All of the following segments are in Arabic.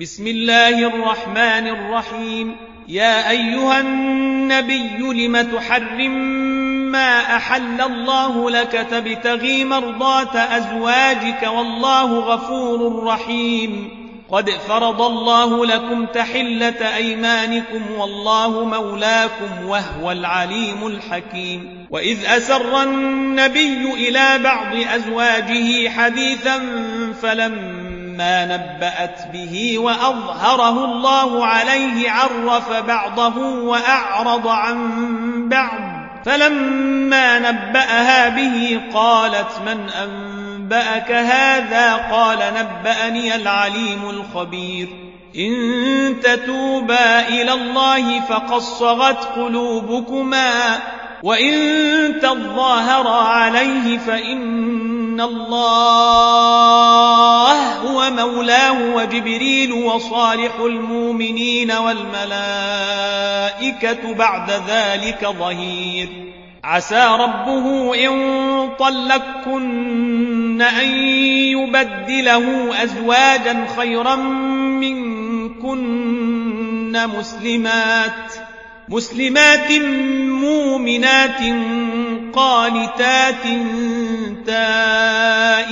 بسم الله الرحمن الرحيم. يا أيها النبي لم تحرم ما أحل الله لك تبتغي مرضات أزواجك والله غفور رحيم. قد فرض الله لكم تحلة أيمانكم والله مولاكم وهو العليم الحكيم. وإذ أسر النبي إلى بعض أزواجه حديثا فلما نبأت به وأظهره الله عليه عرف بعضه وأعرض عن بعض. فلما نبأها به قالت من أنبأك هذا؟ قال نبأني العليم الخبير. إن تتوبا إلى الله فقد صغت قلوبكما وإن تظاهرا عليه فإن الله هو مولاه وجبريل وصالح المؤمنين والملائكة بعد ذلك ظهير. عسى ربه إن طلقكن أن يبدله أزواجا خيرا منكن مسلمات. مسلمات مؤمنات قانتات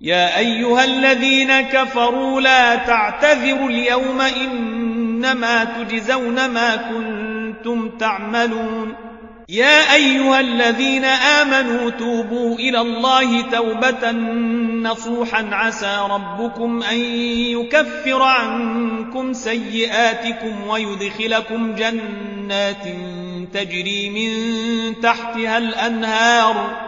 يا أيها الذين كفروا لا تعتذروا اليوم إنما تجزون ما كنتم تعملون. يا أيها الذين آمنوا توبوا إلى الله توبة نصوحا عسى ربكم أن يكفر عنكم سيئاتكم ويدخلكم جنات تجري من تحتها الأنهار.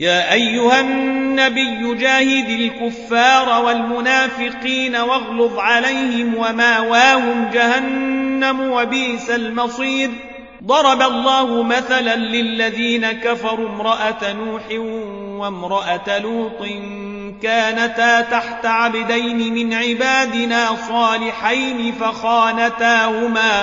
يا أيها النبي جاهد الكفار والمنافقين واغلظ عليهم وماواهم جهنم وبئس المصير. ضرب الله مثلا للذين كفروا امرأة نوح وامرأة لوط كانتا تحت عبدين من عبادنا صالحين فخانتاهما.